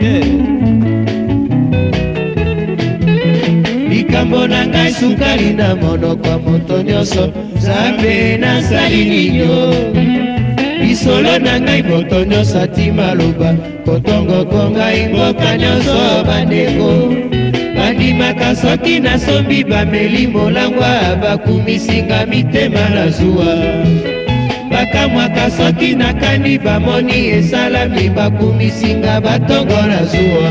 Eh. likambo na ngai sukali na monoko ya moto nyonso nzambe nasali ninyo lisolo na ngai moto nyonso atima loba kotongoko ngai mboka nyonso bandeko bandimaka soki nasombi bameli molangwa bakumisinga mitema na zuwa bakamwaka soki nakani bamoni esalami bakumisinga batongola zuwa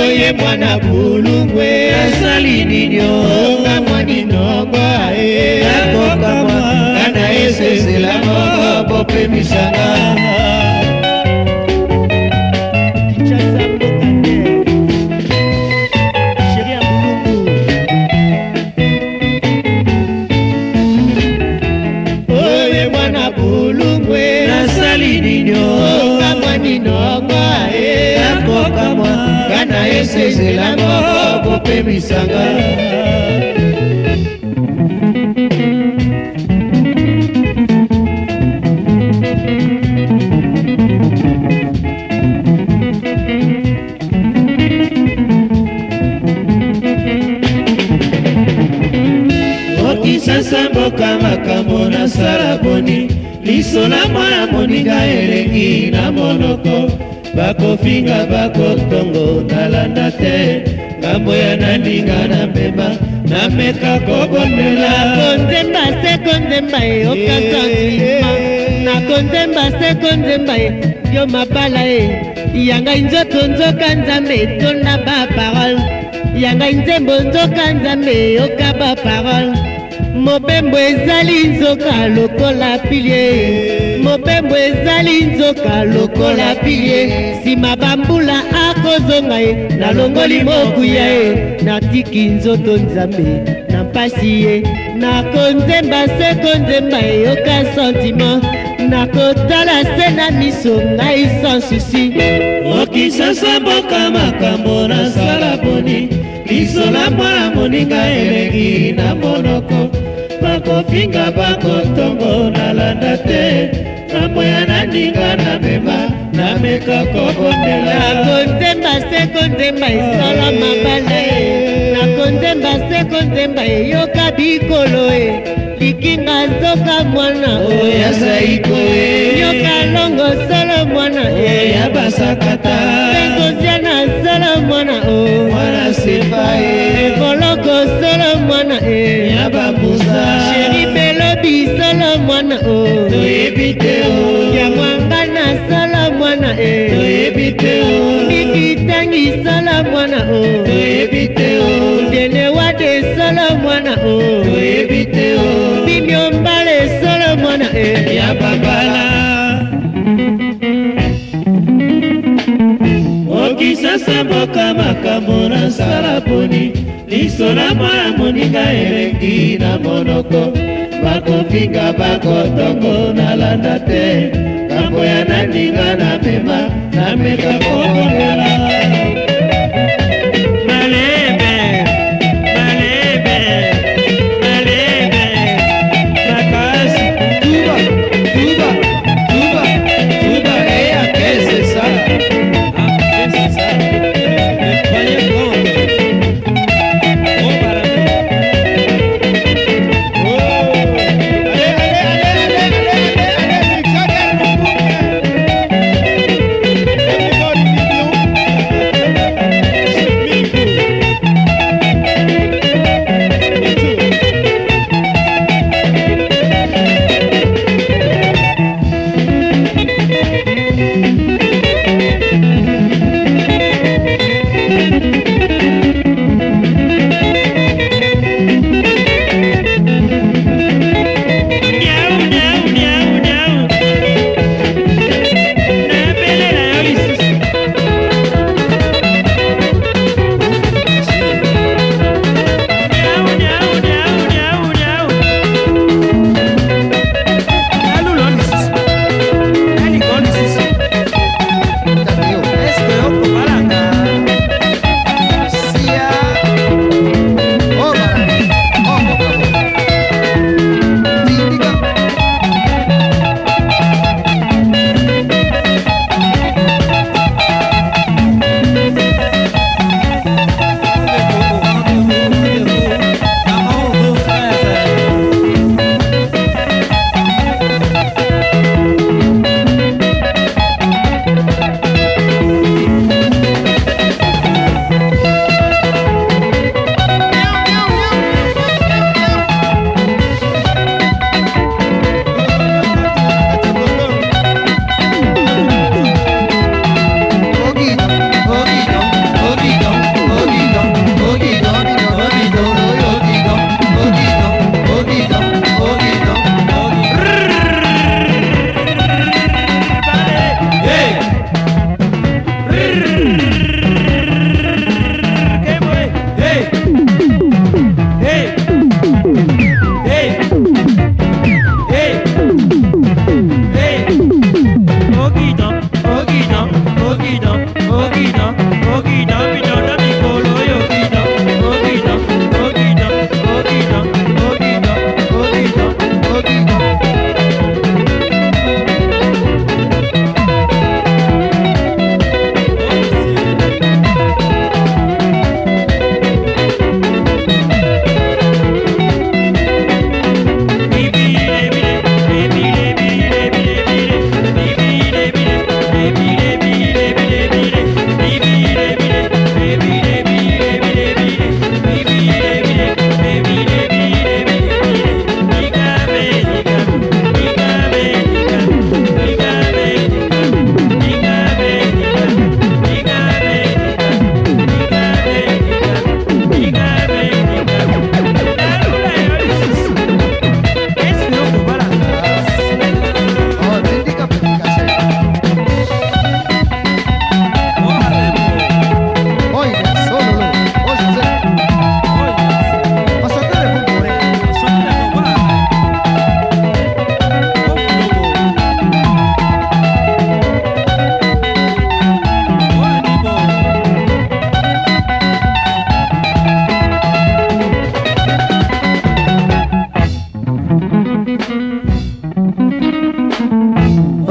oye mwana bulungwe asali ninyo nga mwani nongo ae eh. akokamwa kana esesela moko bopemisanga obebisanga okisasa mboka makambo nasala boni liso na mwana moninga elengi na monoko bakofinga bakotongo nalanda te ngambo ya naninga na mbema nameka kobondela konzemba se konzemba ye okasa klima na konzemba se konzemba ye yo mabala ye yanga nzoto nzoka nzambe etonda baparole yanga nzembo nzoka nzambe eyoka baparole mobembo ezali nzoka lokola pilie mobembo ezali nzoka lokola pilie nsima bambula akozonga ye nalongoli mokuya ye natiki nzoto nzambe na mpasi ye nakonzemba se konzemba eyoka sentiment nakotala se na miso ngai sans susi okisasa mboka makambo nasala boni lisola mwana moninga eleki na monoko ninga bakotongo nalanda te namoya na ninga na mema nameka kobondela nakonzemba se konzemba esala mabala ye nakonzemba se konzemba eyoka bikolo ye likinga zoka mwana e. oya saiko e. yoka longo solo mwana e. oya basakata penkozia na solo mwana o mwana sepa ye ekoloko solo mwana e mwana o oh, toyebi te o oh. yangwanga nasala mwana e toyebi te o oh. nikitangi sala mwana o toyebi te o ndene wade sala mwana o toyebi te o biniombale sala mwana e ya babala okisasa mboka makambo nasala poni liso na mwana moninga elengi na monoko bakofinga bakotongo nalanda te kambo ya naninga na mema nameka komona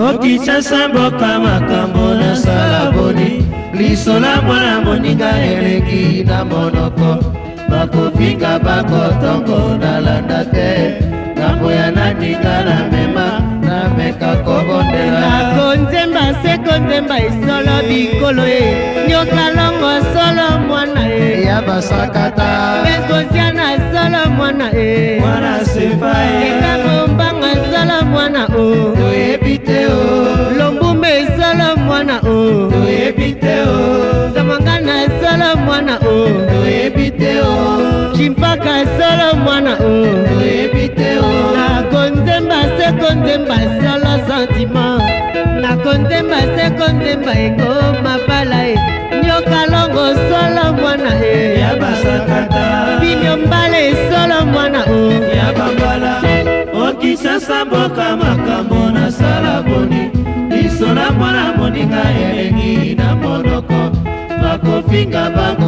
oki sasa mboka makambo nasala boni lisola mwana moninga eleki na monoko bakofinga bakotongo nalanda te ngambo ya naninga na mema nameka kobondela konzemba se konzemba esolo bikolo e nyokalongo solo ya basakata peskosia na zala mwana e mwana sefa ekano mbanga zala mwana o toyebi te o lombumba ezala mwana o toyebi kopinga bango